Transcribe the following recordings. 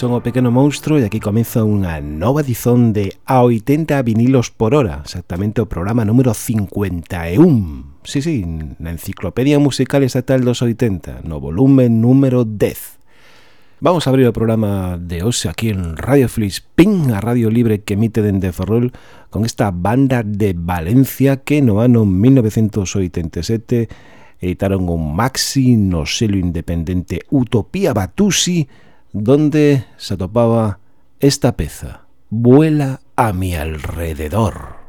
Son o Pequeno Monstro e aquí comeza unha nova edición de A80 vinilos por hora, exactamente o programa número 51. Sí, sí, na Enciclopedia Musical Estatal dos 80, no volumen número 10. Vamos a abrir o programa de hoxe aquí en Radio Flispín, a radio libre que emite dende Ferrol, con esta banda de Valencia que no ano 1987 editaron un maxi no selo independente Utopía Batusi, donde se atopaba esta peza, Vuela a mi alrededor.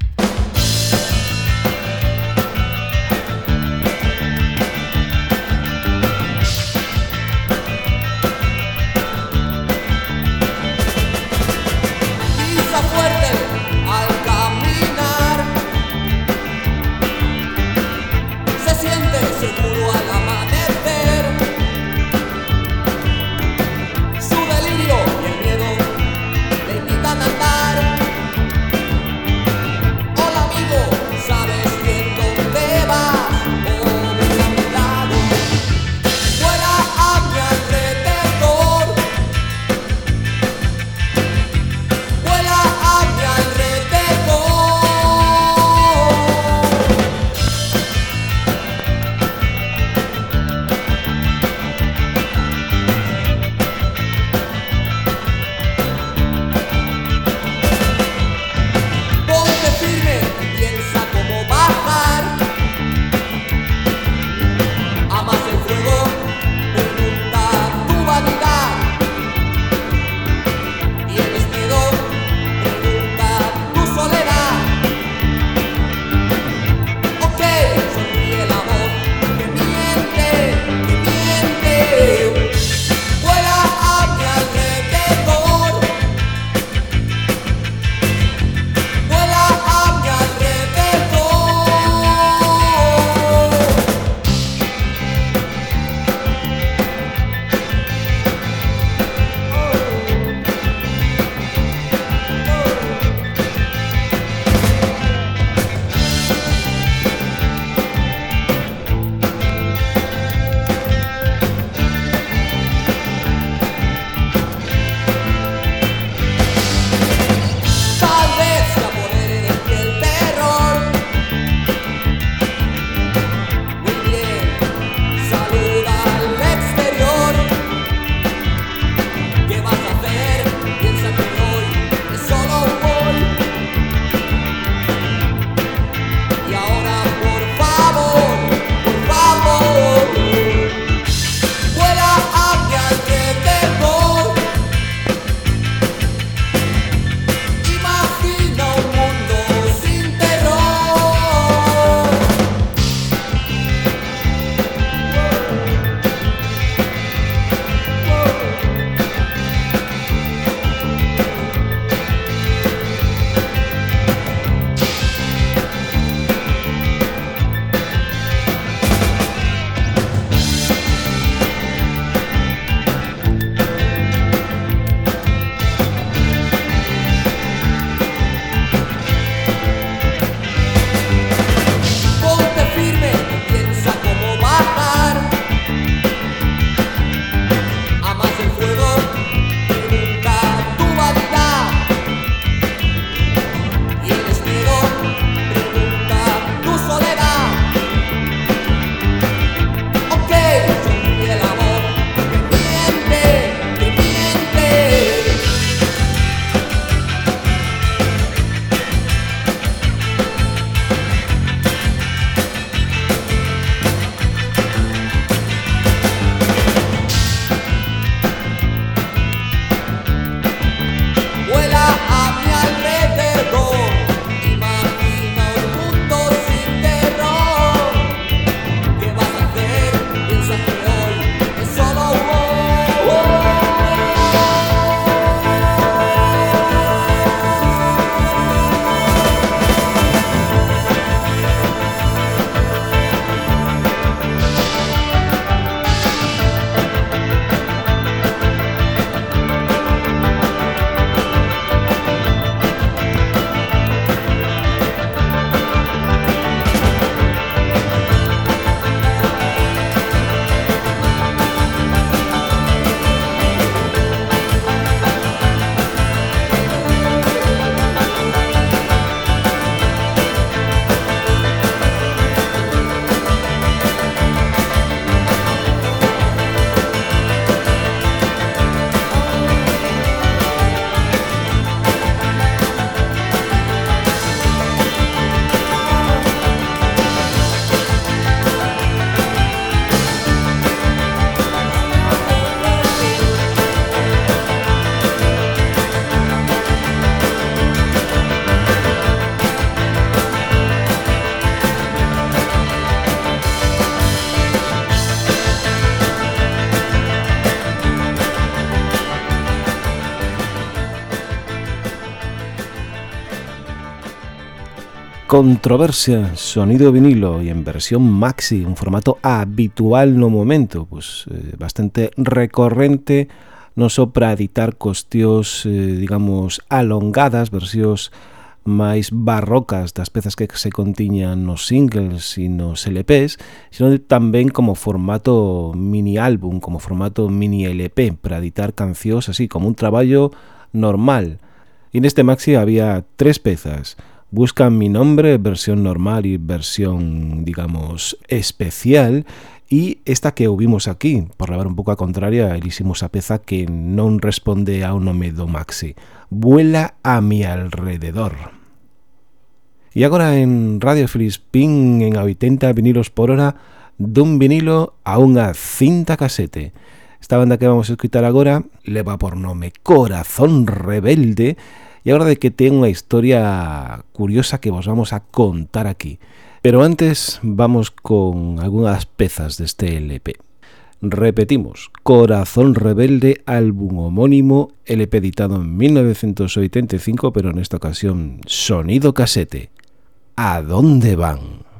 Controversia, sonido vinilo y en versión maxi, un formato habitual no momento, pues eh, bastante recorrente, non só para editar costeos, eh, digamos, alongadas, versións máis barrocas das pezas que se contiñan nos singles e nos LPs, sino tamén como formato mini álbum, como formato mini LP, para editar cancións así, como un traballo normal. E neste maxi había tres pezas, buscan mi nombre, versión normal y versión, digamos, especial, y esta que ouvimos aquí, por levar un pouco a contraria, eliximos a peza que non responde ao nome do Maxi. Vuela a mi alrededor. E agora en Radio Filispín en 80 vinilos por hora dun vinilo a unha cinta casete. Esta banda que vamos a escutar agora leva por nome Corazón Rebelde e agora de que ten unha historia curiosa que vos vamos a contar aquí. Pero antes vamos con algunhas pezas deste LP. Repetimos, Corazón Rebelde, álbum homónimo, LP editado en 1985, pero en esta ocasión sonido casete. A dónde van?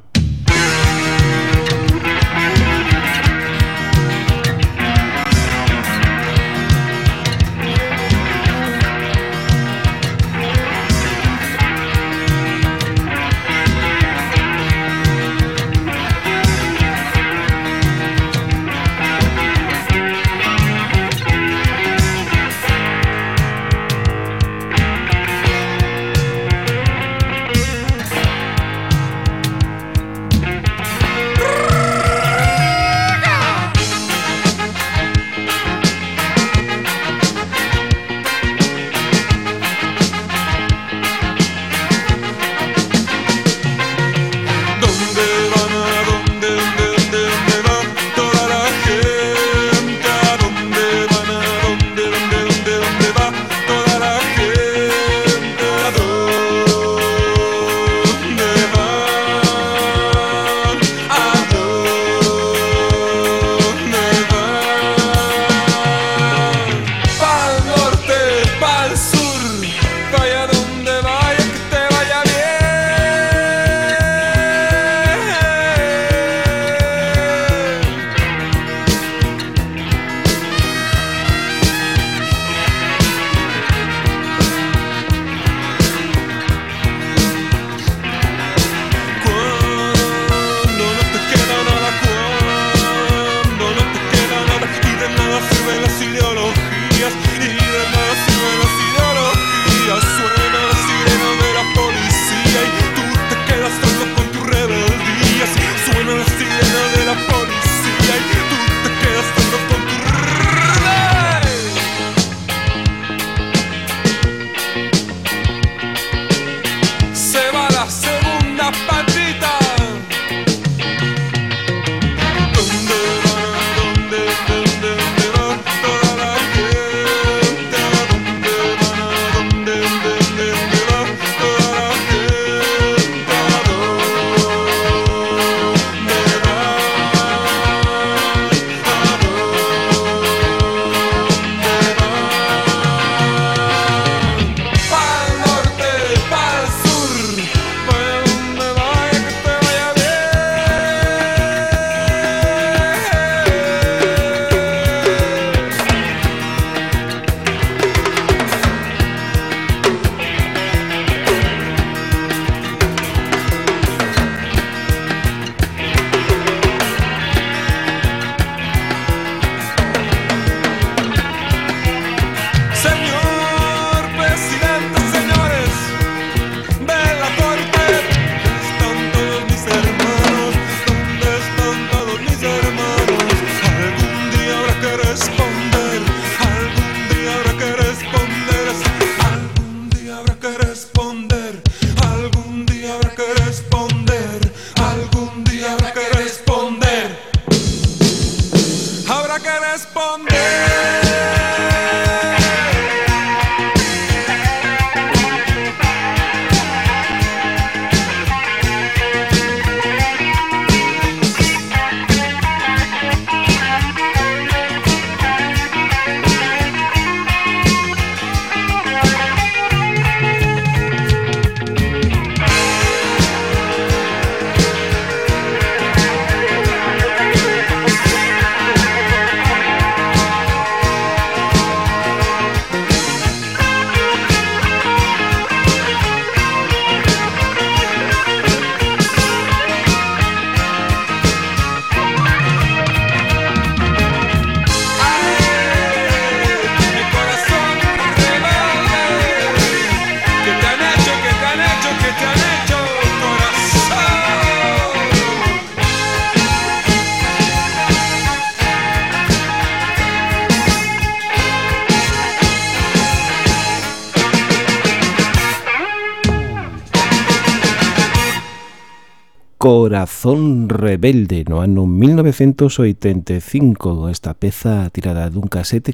Rebelde no ano 1985 esta peza tirada dun casete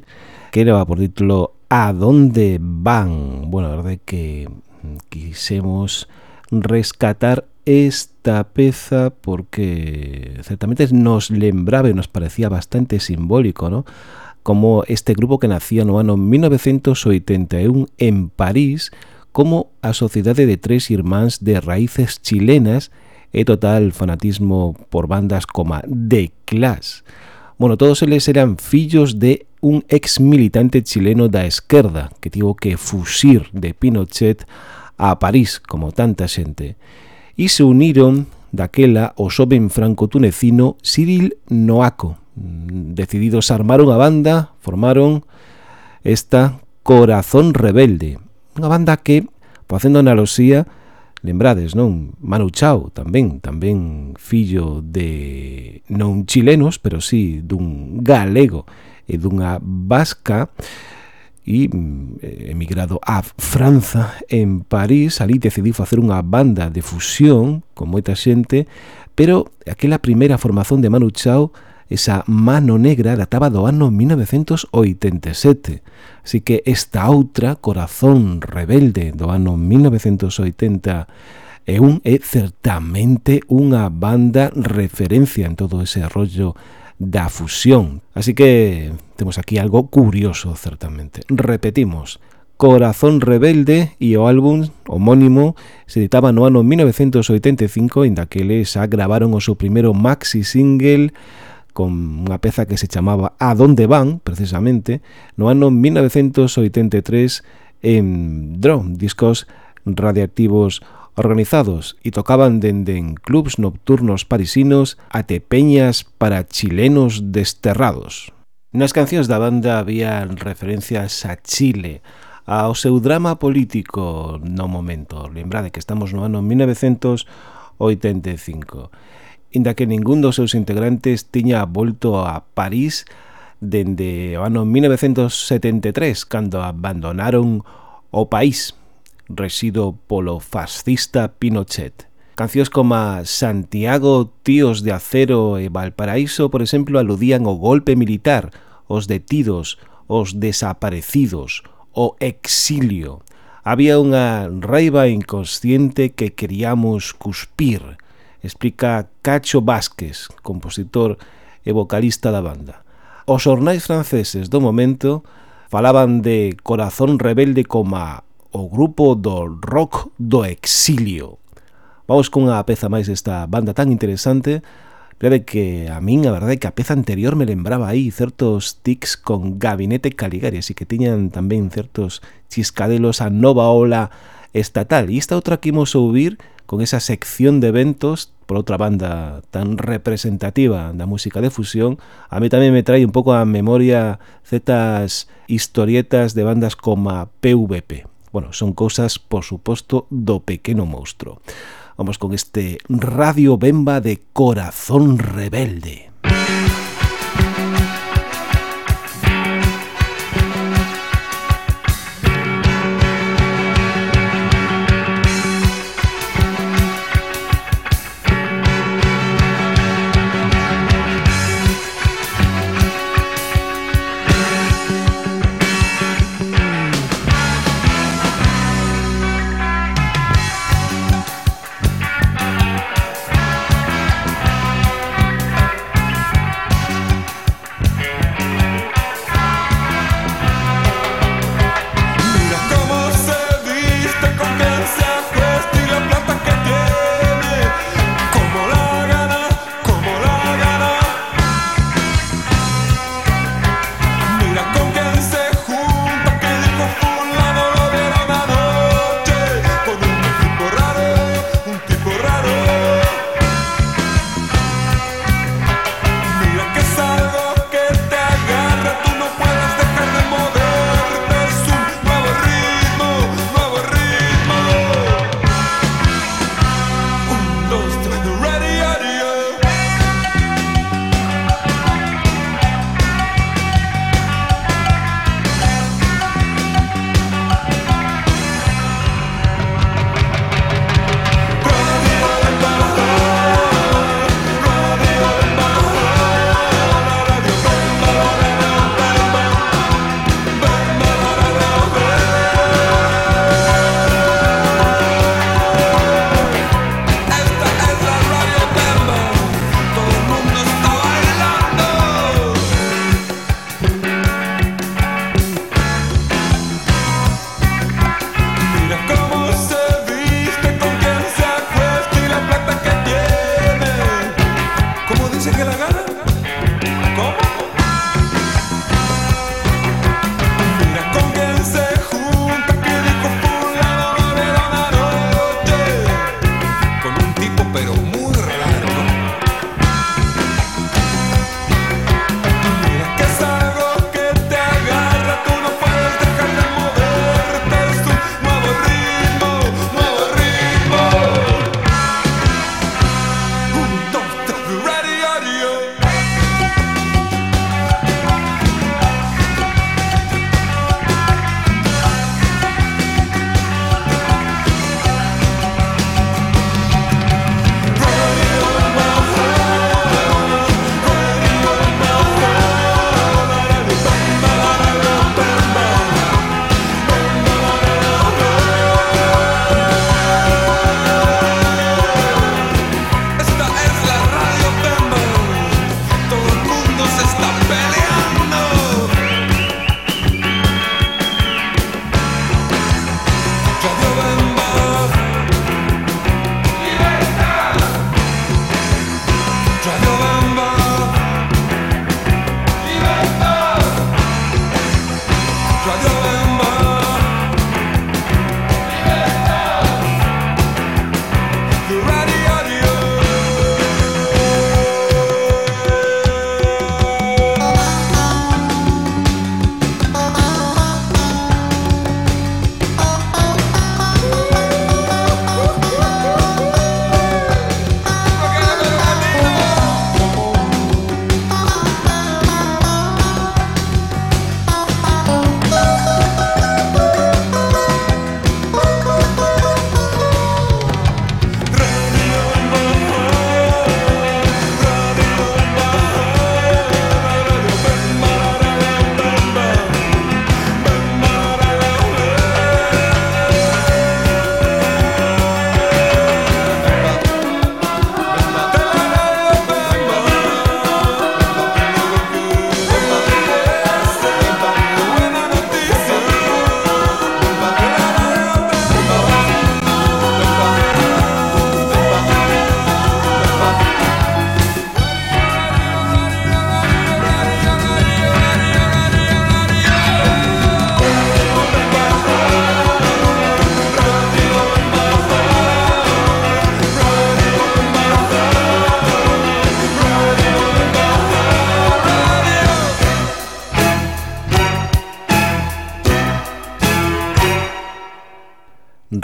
que era por título A donde van bueno, a verdade que quisemos rescatar esta peza porque certamente nos lembraba e nos parecía bastante simbólico ¿no? como este grupo que nacía no ano 1981 en París como a Sociedade de Tres Irmáns de Raíces Chilenas e total fanatismo por bandas como The Clash. Bueno, todos eles eran fillos de un ex militante chileno da esquerda que tivo que fuxir de Pinochet a París, como tanta xente. E se uniron daquela o xoven franco-tunecino Cyril Noaco. Decididos a armar unha banda, formaron esta Corazón Rebelde, unha banda que, facendo analogía, Lembrades, non? Manu Chao tamén, tamén fillo de non chilenos, pero sí dun galego e dunha vasca e mm, emigrado a Franza en París, ali decidiu facer unha banda de fusión con moita xente, pero aquela primeira formación de Manu Chao esa mano negra databa do ano 1987. Así que esta outra, Corazón Rebelde, do ano 1980, é, un é certamente unha banda referencia en todo ese rollo da fusión. Así que temos aquí algo curioso, certamente. Repetimos, Corazón Rebelde e o álbum homónimo se editaba no ano 1985, en daqueles xa gravaron o seu primeiro maxi single con unha peza que se chamaba A donde van, precisamente, no ano 1983 en Drone, discos radiactivos organizados e tocaban dende en clubs nocturnos parisinos até peñas para chilenos desterrados. Nas cancións da banda había referencias a Chile, ao seu drama político no momento. Lembrade que estamos no ano 1985 inda que ningún dos seus integrantes tiña volto a París dende o ano 1973, cando abandonaron o país, resido polo fascista Pinochet. Cancións como Santiago, Tíos de Acero e Valparaíso, por exemplo, aludían ao golpe militar, os detidos, os desaparecidos, o exilio. Había unha raiva inconsciente que queríamos cuspir, explica Cacho Vázquez, compositor e vocalista da banda. Os ornais franceses do momento falaban de corazón rebelde como o grupo do rock do exilio. Vamos cunha peza máis desta banda tan interesante, Claro que a min a verdade é que a peza anterior me lembraba aí certos tics con Gabinete Caligari, así que tiñan tamén certos chiscadelos a nova ola estatal. E esta outra que imos ouvir con esa sección de eventos por outra banda tan representativa da música de fusión, a mí tamén me trae un pouco a memoria certas historietas de bandas como a PVP. Bueno, son cousas, por suposto, do pequeno monstro. Vamos con este Radio Bemba de Corazón Rebelde. Música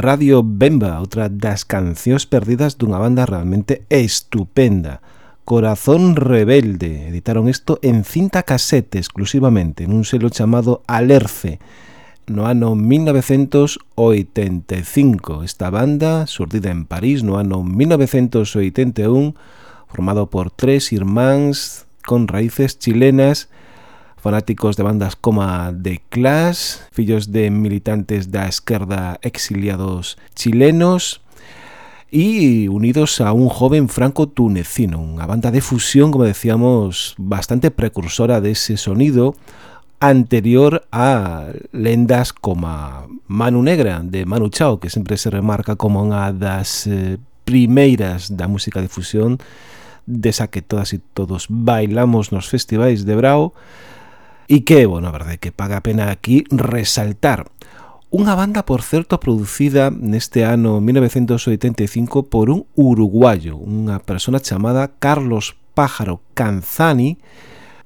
Radio Bemba, outra das cancións perdidas dunha banda realmente estupenda. Corazón Rebelde. Editaron isto en cinta casete exclusivamente, nun selo chamado Alerce, no ano 1985. Esta banda, surdida en París no ano 1981, formado por tres irmáns con raíces chilenas, fanáticos de bandas como The Clash, fillos de militantes da esquerda exiliados chilenos e unidos a un joven franco-tunecino, unha banda de fusión, como decíamos, bastante precursora dese ese sonido anterior a lendas como Manu Negra, de Manu Chao, que sempre se remarca como unha das eh, primeiras da música de fusión desa que todas e todos bailamos nos festivais de Brao E que, bueno, a verdade que paga a pena aquí resaltar. Unha banda, por certo, producida neste ano 1985 por un uruguayo, unha persona chamada Carlos Pájaro Canzani,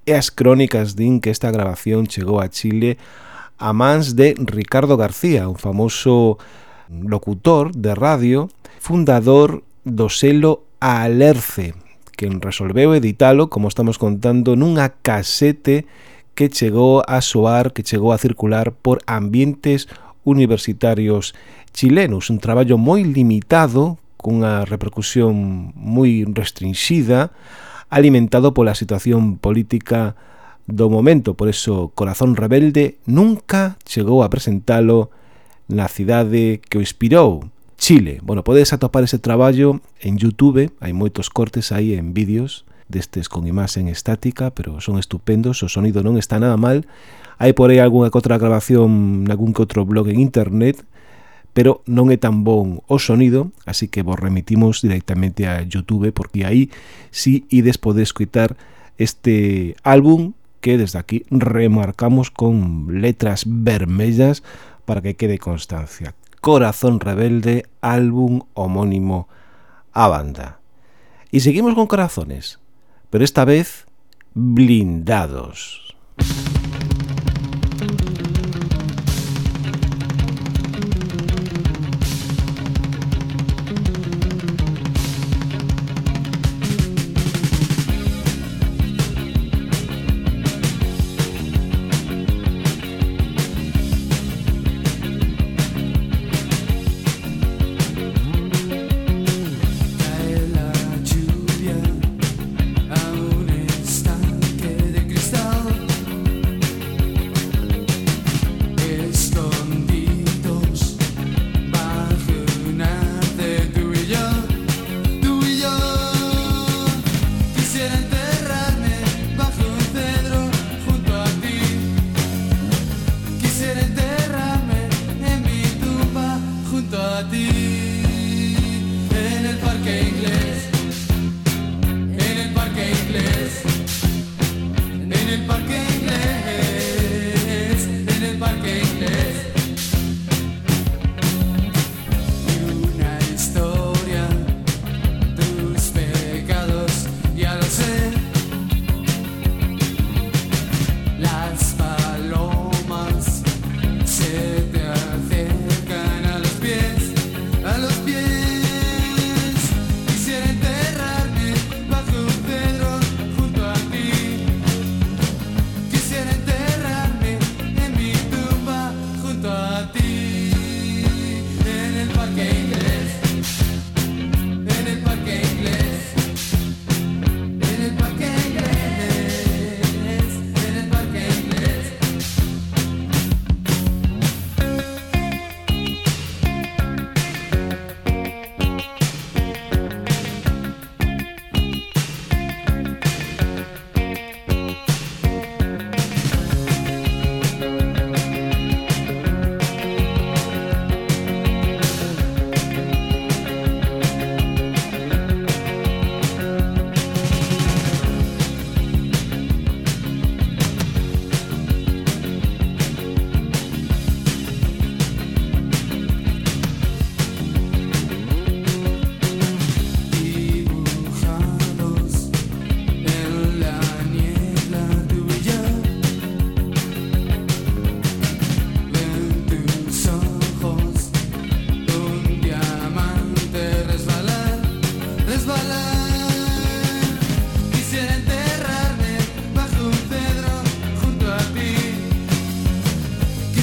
e as crónicas din que esta grabación chegou a Chile a mans de Ricardo García, un famoso locutor de radio, fundador do selo Alerce, que resolveu editalo, como estamos contando, nunha casete que chegou a soar, que chegou a circular por ambientes universitarios chilenos. Un traballo moi limitado, cunha repercusión moi restringida, alimentado pola situación política do momento. Por eso, Corazón Rebelde nunca chegou a presentalo na cidade que o inspirou, Chile. Bueno, podes atopar ese traballo en Youtube, hai moitos cortes aí en vídeos destes con imaxen estática, pero son estupendos, o sonido non está nada mal. Hai por aí algunha que outra grabación nalgún que outro blog en internet, pero non é tan bon o sonido, así que vos remitimos directamente a Youtube, porque aí si sí ides podes escutar este álbum que desde aquí remarcamos con letras vermellas para que quede constancia. Corazón Rebelde, álbum homónimo a banda. Y seguimos con corazones. Pero esta vez blindados.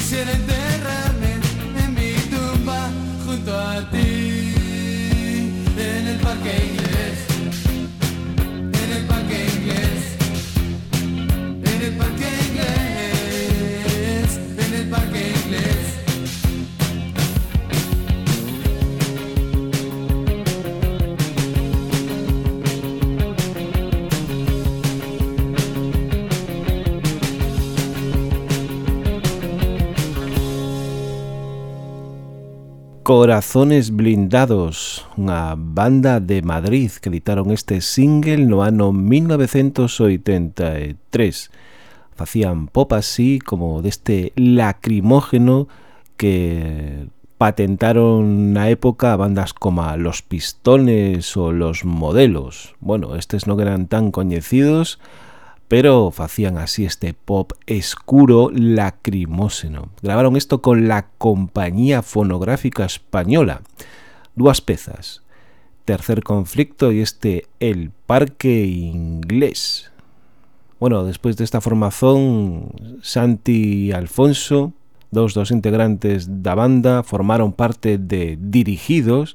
sitting there. Corazones Blindados, unha banda de Madrid que editaron este single no ano 1983. Facían pop así como deste lacrimógeno que patentaron na época bandas como Los Pistones ou Los Modelos. Bueno, estes non eran tan coñecidos, pero facían así este pop escuro lacrimóseno. Grabaron esto con la Compañía Fonográfica Española. Dúas pezas. Tercer conflicto y este El Parque Inglés. Bueno, despois desta formación, Santi e Alfonso, dos dos integrantes da banda, formaron parte de Dirigidos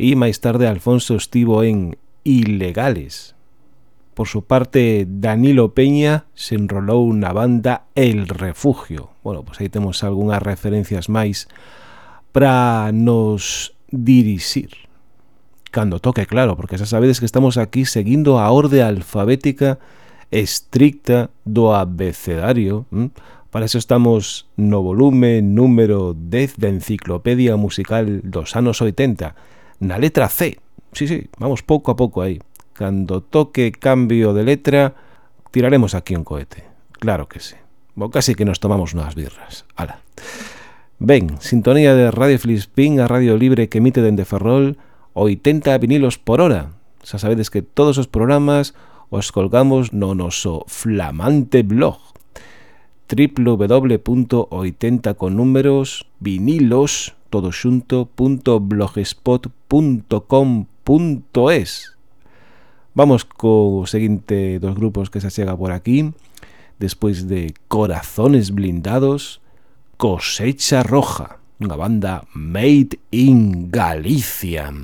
e máis tarde Alfonso estivo en Ilegales. Por su parte, Danilo Peña se enrolou na banda El Refugio. Bueno, pois pues aí temos algunhas referencias máis para nos dirixir. Cando toque, claro, porque xa sabedes que estamos aquí seguindo a orde alfabética estricta do abecedario. ¿m? Para eso estamos no volume número 10 da Enciclopedia Musical dos anos 80, na letra C. Sí, sí, vamos pouco a pouco aí. Cando toque cambio de letra, tiraremos aquí un cohete. Claro que sí. Bo, casi que nos tomamos unhas birras. Ala. Ben, sintonía de Radio Filispín a Radio Libre que emite dende Ferrol 80 vinilos por hora. Xa sabedes que todos os programas os colgamos no noso flamante blog www.80 con números vinilos todo xunto.blogspot.com.es Vamos co seguinte dos grupos que se chega por aquí, despois de Corazones Blindados, Cosecha Roja, unha banda made in Galicia.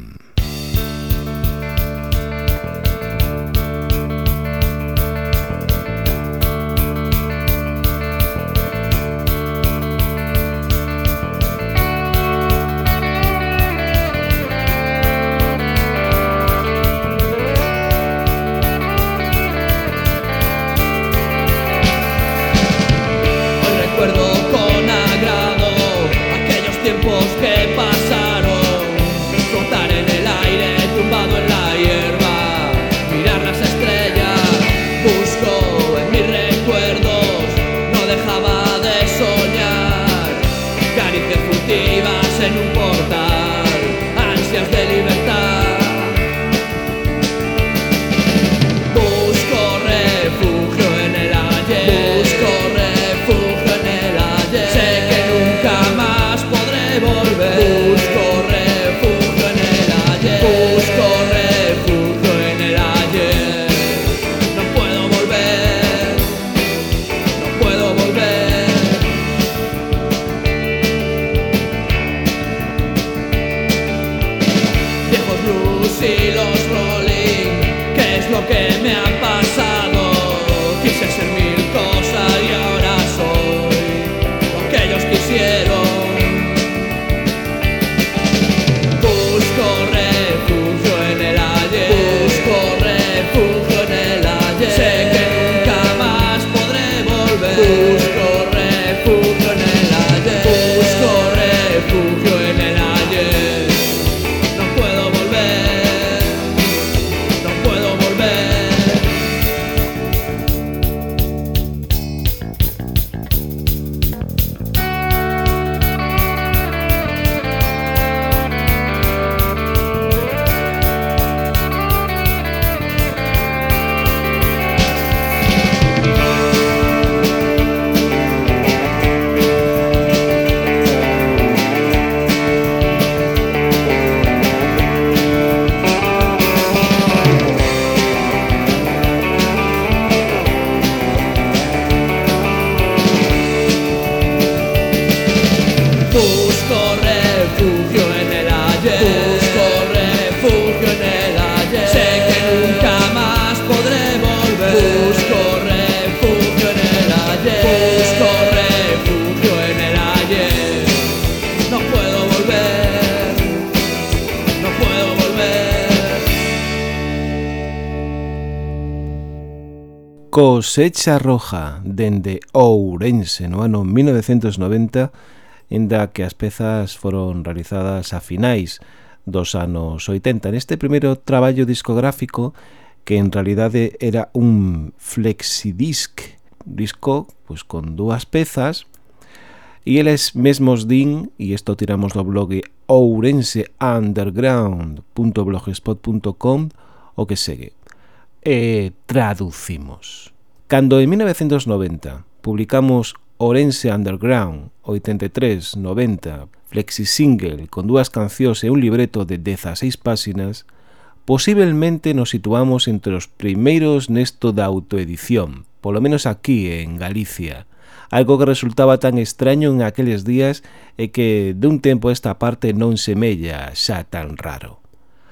Cosecha Roja dende Ourense no ano 1990 inda que as pezas foron realizadas a finais dos anos 80 neste primeiro traballo discográfico que en realidade era un flexidisc disco pois, con dúas pezas e eles mesmos din e isto tiramos do blog ourenseunderground.blogspot.com o que segue e traducimos. Cando en 1990 publicamos Orense Underground 83-90, flexisingle con dúas cancións e un libreto de 16 páxinas, posiblemente nos situamos entre os primeiros nesto da autoedición, polo menos aquí en Galicia, algo que resultaba tan extraño en aqueles días e que de un tempo esta parte non semella xa tan raro.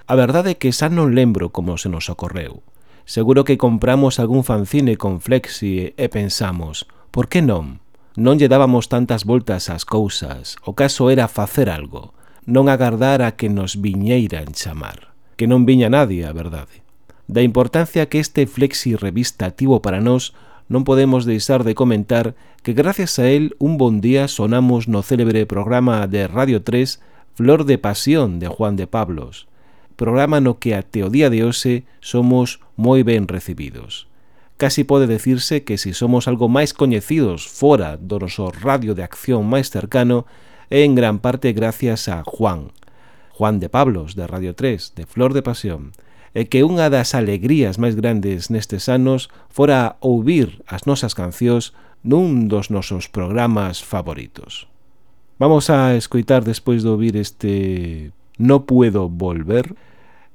A verdade é que xa non lembro como se nos ocorreu. Seguro que compramos algún fanzine con Flexi e pensamos, por que non? Non lle dábamos tantas voltas ás cousas, o caso era facer algo, non agardar a que nos viñeiran chamar. Que non viña nadie, a verdade. Da importancia que este Flexi revista tivo para nós, non podemos deixar de comentar que gracias a él un bon día sonamos no célebre programa de Radio 3 Flor de Pasión de Juan de Pablos, programa no que até o día de hoxe somos moi ben recibidos. Casi pode decirse que se si somos algo máis coñecidos fora do noso radio de acción máis cercano é en gran parte gracias a Juan, Juan de Pablos, de Radio 3, de Flor de Pasión, e que unha das alegrías máis grandes nestes anos fora ouvir as nosas cancións nun dos nosos programas favoritos. Vamos a escoitar despois de ouvir este No puedo volver.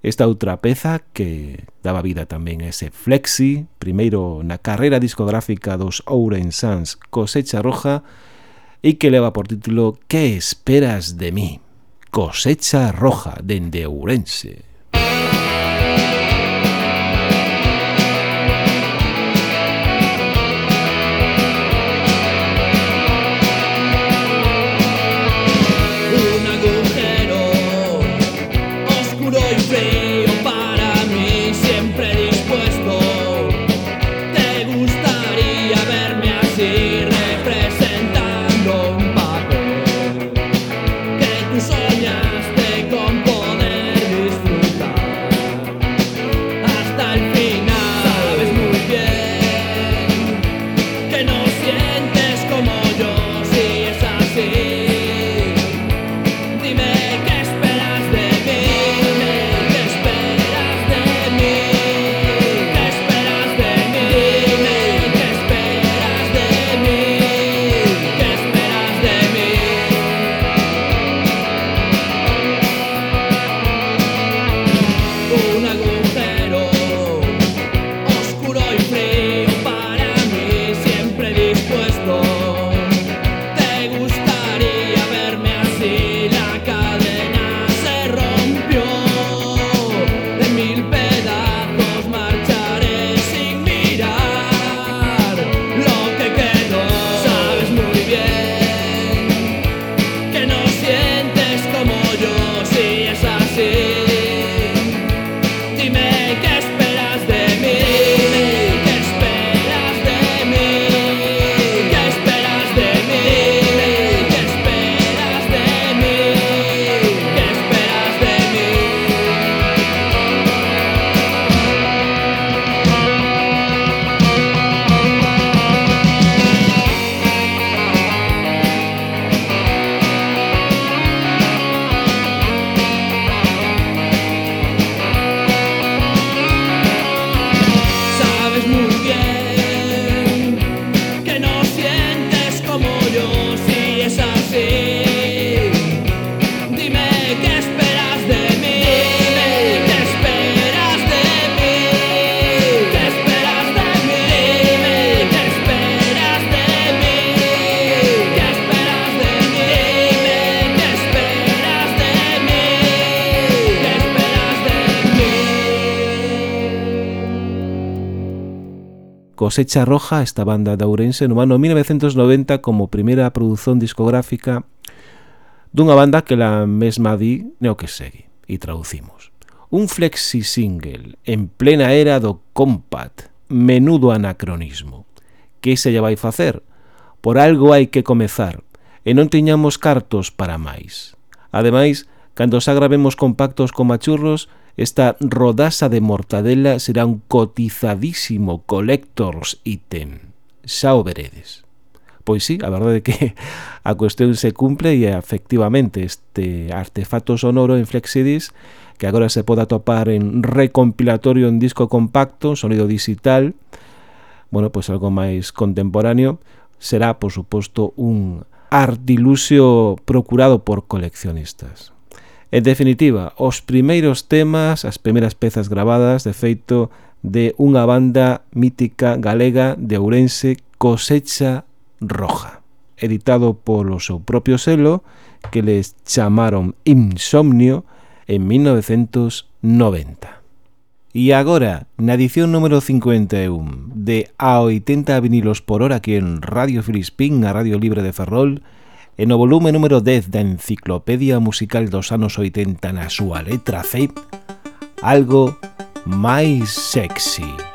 Esta outra peza que daba vida tamén a ese flexi, primeiro na carreira discográfica dos Ourensans Cosecha Roja e que leva por título Que esperas de mí? Cosecha Roja dende Ourense. Cosecha Roja, esta banda de Ourense, no ano 1990 como primeira produción discográfica dunha banda que la mesma di neo que segue, e traducimos. Un flexi single en plena era do compact, menudo anacronismo. Que se lle vai facer? Por algo hai que comezar, e non teñamos cartos para máis. Ademais, cando xa gravemos compactos con machurros, esta rodasa de mortadela será un cotizadísimo collectors item. Xa o sí, a verdade é que a cuestión se cumple e efectivamente este artefacto sonoro en Flexidis que agora se poda topar en recompilatorio en disco compacto, sonido digital, bueno, pois algo máis contemporáneo, será, por suposto, un artiluxio procurado por coleccionistas. En definitiva, os primeiros temas, as primeiras pezas grabadas, de feito, de unha banda mítica galega de Ourense Cosecha Roja, editado polo seu propio selo que les chamaron Insomnio en 1990. E agora, na edición número 51 de A80 vinilos por hora aquí en Radio Filispín, a Radio Libre de Ferrol, E no volume número 10 da Enciclopedia Musical dos anos 80 na súa letra C, algo máis sexy.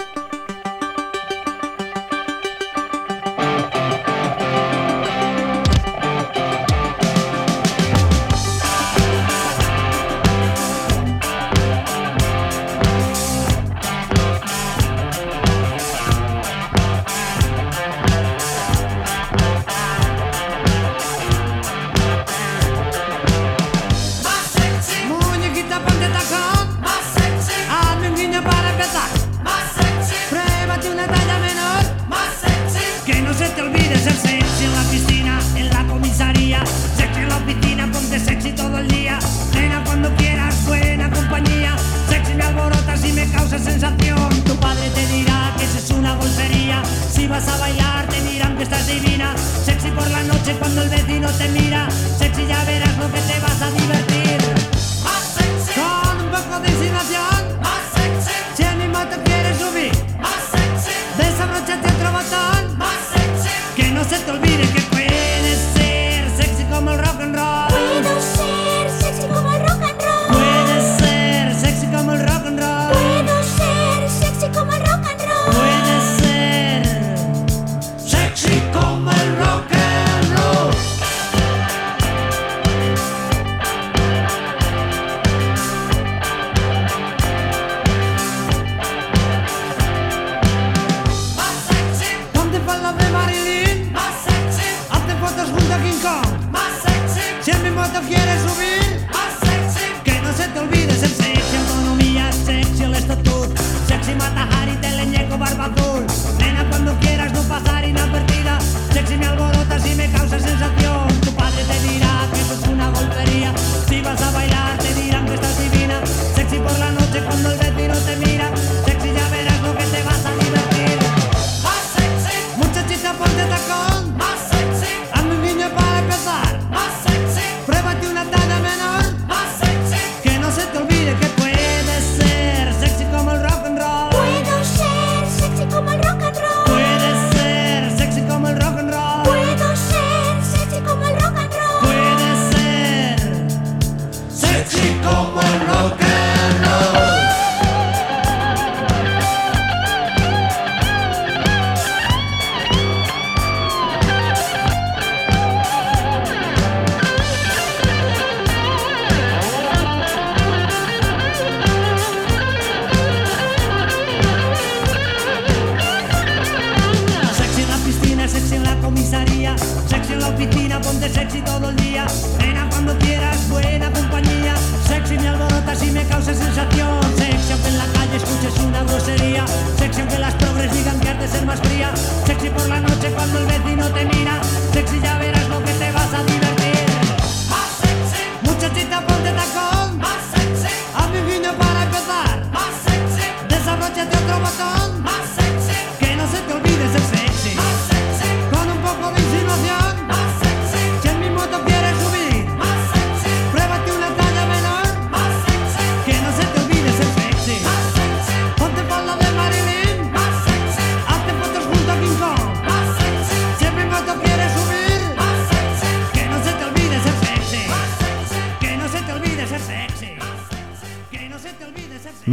Más sexy. Si el mismo te quiere subir. Más sexy. Que no se te olvide ser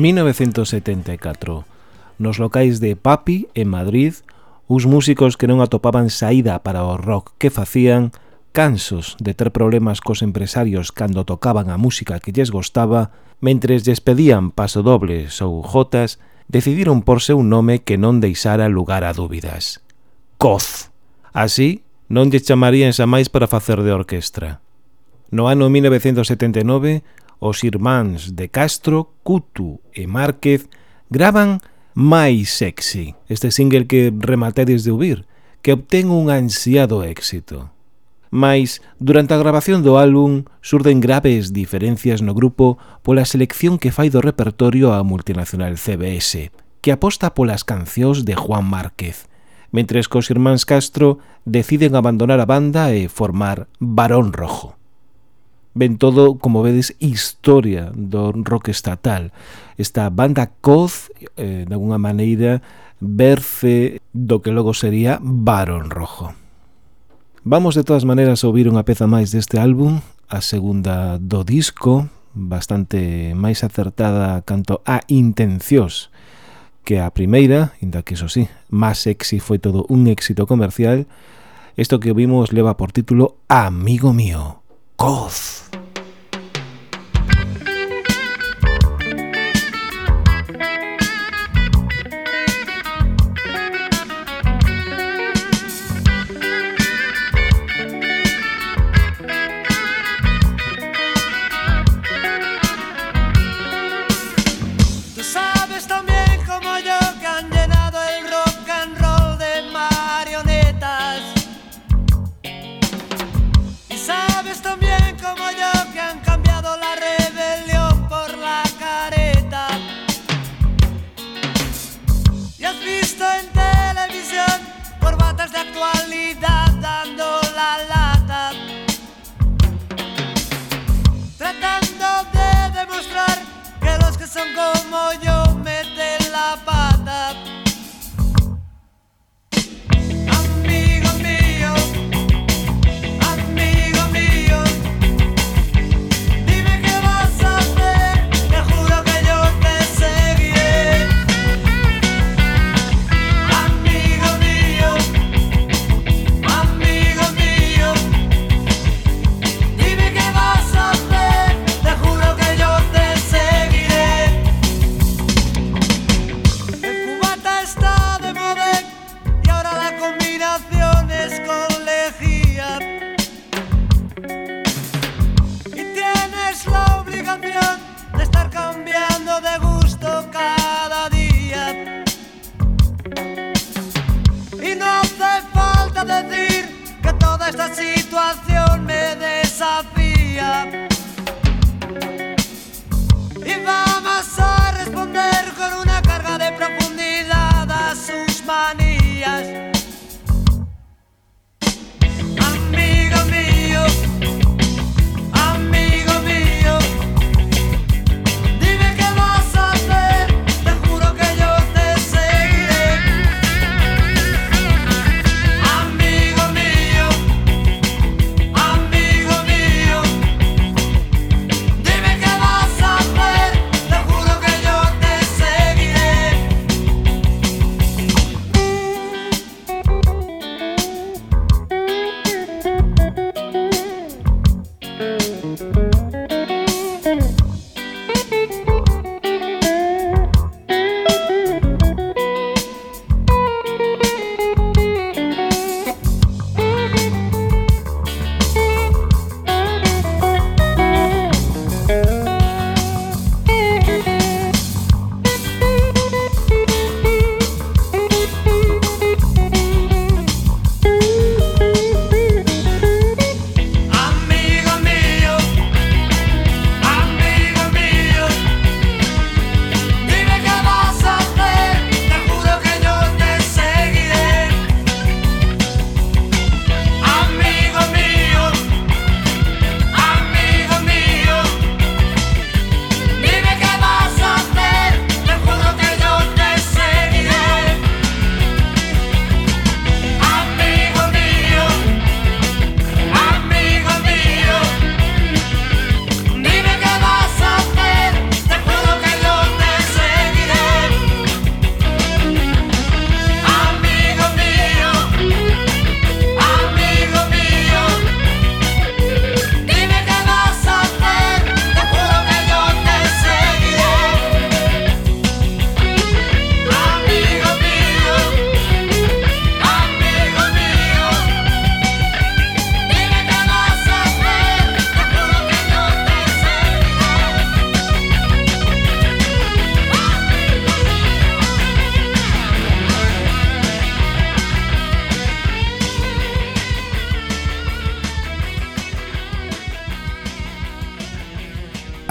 1974. Nos locais de Papi, en Madrid, os músicos que non atopaban saída para o rock que facían, cansos de ter problemas cos empresarios cando tocaban a música que lles gostaba, mentres lles pedían pasodobles ou jotas, decidiron porse un nome que non deixara lugar a dúbidas. Coz. Así, non lle chamarían xa máis para facer de orquestra. No ano 1979, Os irmáns de Castro, Cutu e Márquez gravan My Sexy, este single que rematedes de ouvir, que obtén un ansiado éxito. Mais, durante a grabación do álbum, surden graves diferencias no grupo pola selección que fai do repertorio a multinacional CBS, que aposta polas cancións de Juan Márquez, mentres que os irmáns Castro deciden abandonar a banda e formar Barón Rojo ven todo, como vedes, historia do rock estatal. Esta banda Coz, eh, de alguna maneira, verse do que logo sería Barón Rojo. Vamos, de todas maneras, a ouvir unha peza máis deste álbum, a segunda do disco, bastante máis acertada canto a intencións que a primeira, inda que iso sí, máis sexy foi todo un éxito comercial, isto que vimos leva por título Amigo mío. Koff.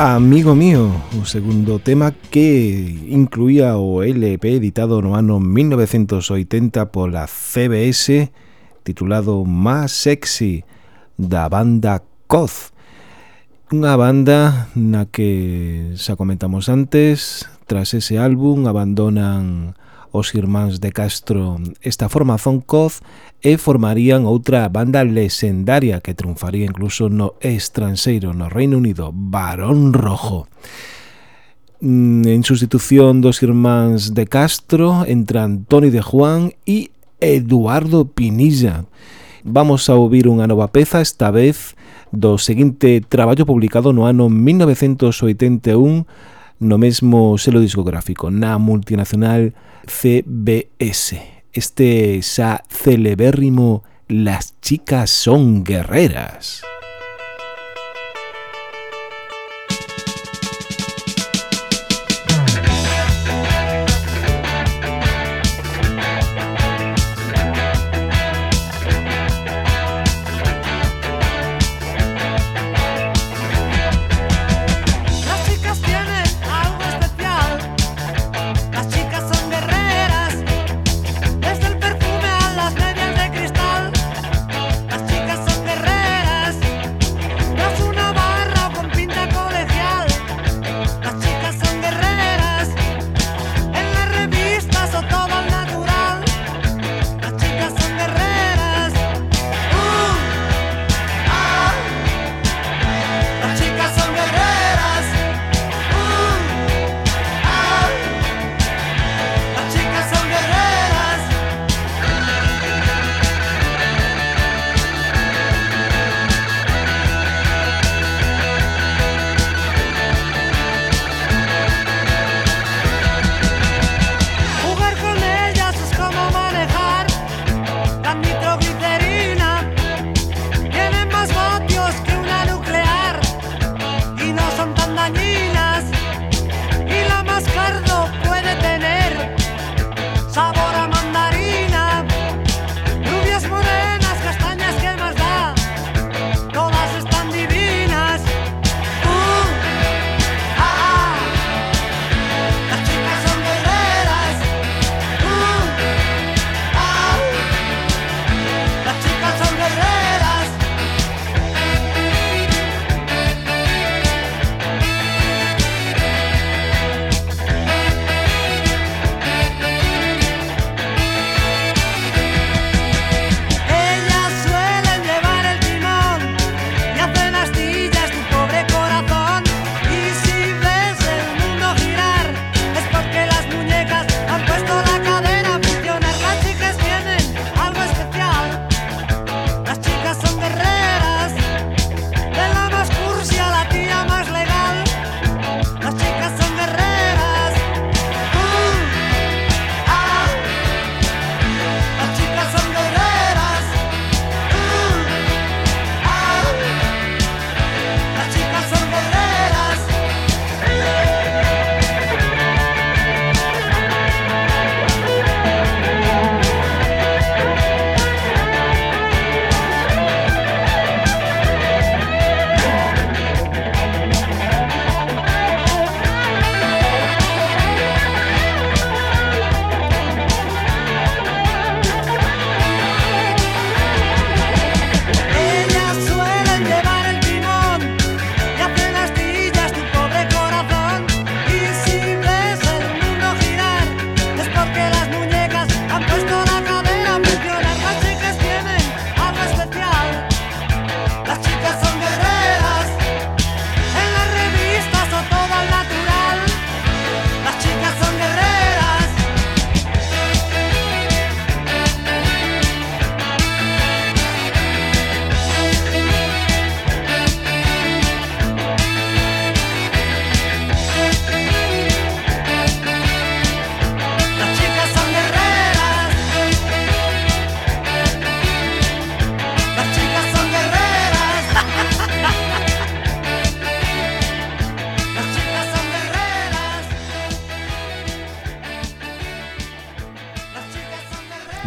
Amigo mío, o segundo tema que incluía o LP editado no ano 1980 pola CBS titulado Más Sexy da banda Coz Unha banda na que xa comentamos antes tras ese álbum abandonan os irmáns de Castro esta formación coz e formarían outra banda lesendaria que triunfaría incluso no estranxeiro no Reino Unido, Barón Rojo. Mm, en sustitución dos irmáns de Castro entran Tony de Juan e Eduardo Pinilla. Vamos a ouvir unha nova peza, esta vez do seguinte traballo publicado no ano 1981 no mesmo selo discográfico, na multinacional CBS este xa celebérrimo Las chicas son guerreras.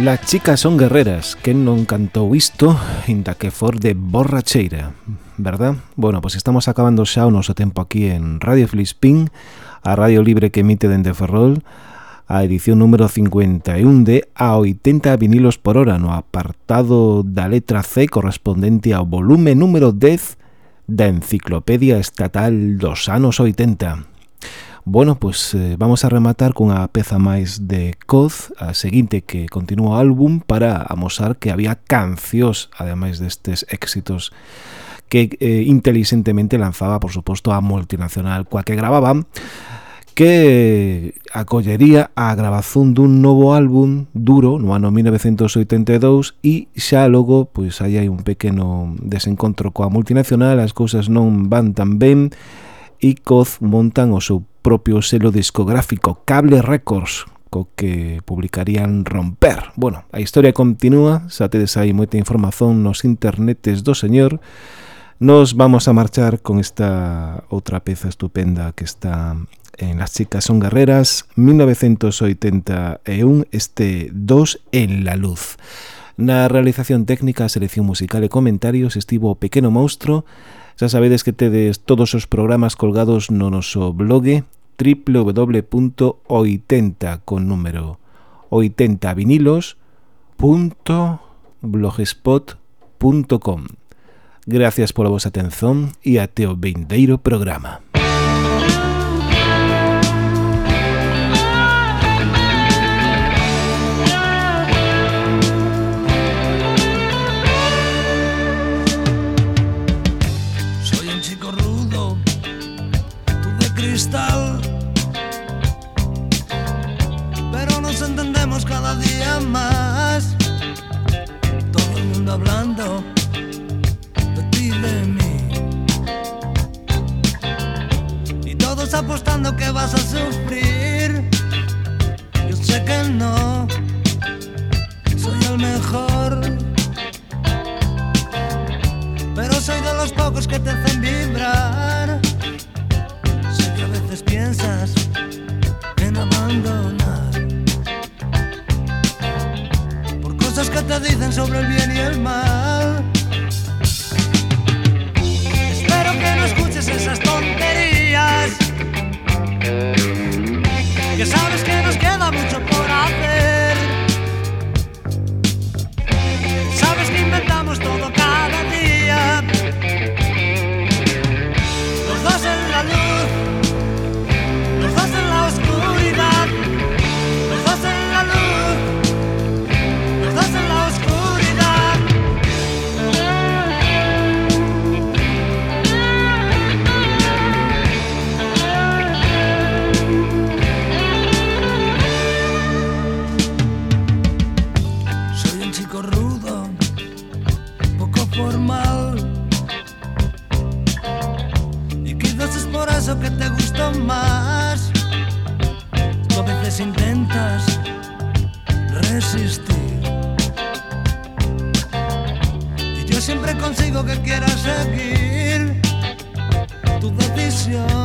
Las chicas son guerreras, que non cantou isto, inda que for de borracheira, verdad? Bueno, pois pues estamos acabando xa o noso tempo aquí en Radio Flispín, a radio libre que emite dende Ferrol, a edición número 51 de A 80 vinilos por hora no apartado da letra C correspondente ao volume número 10 da Enciclopedia Estatal dos anos 80. Bueno, pues eh, vamos a rematar cunha peza máis de Coz, a seguinte que continúa o álbum para amosar que había cancións, ademais destes éxitos que eh, inteligentemente lanzaba, por suposto, a multinacional coa que gravaban, que acollería a gravación dun novo álbum duro no ano 1982 e xa logo pois aí hai un pequeno desencontro coa multinacional, as cousas non van tan ben e Coz montan o seu propio selo discográfico Cable Records co que publicarían Romper. Bueno, a historia continúa, xa tedes aí moita información nos internetes do señor. Nos vamos a marchar con esta outra peza estupenda que está en Las chicas son guerreras 1981 este 2 en la luz. Na realización técnica, selección musical e comentarios estivo o Pequeno Monstro Xa sabedes que tedes todos os programas colgados no noso blog www.80 con número 80 vinilos.blogspot.com Gracias pola vosa atención e até o vindeiro programa. Hablando de ti de mí. Y todos apostando que vas a sufrir. Yo sé que no, soy el mejor. Pero soy de los pocos que te hacen vibrar. A veces piensas en abandonar. cosas que te dicen sobre el bien y el mal. Espero que no escuches esas tonterías. Que sabes que nos queda mucho por consigo que quieras seguir. Tu decisión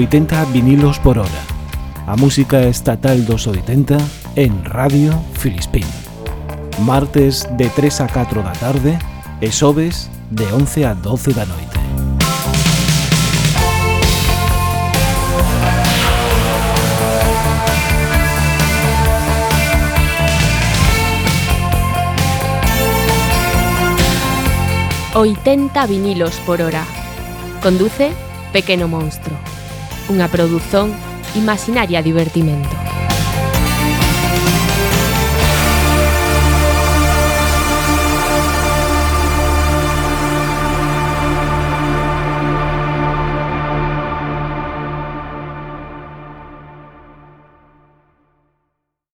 80 vinilos por hora. A música estatal dos 80 en Radio Filispín. Martes de 3 a 4 da tarde e xoves de 11 a 12 da noite. Oitenta vinilos por hora. Conduce Pequeno Monstro. unha produción Imaginaria Divertimento.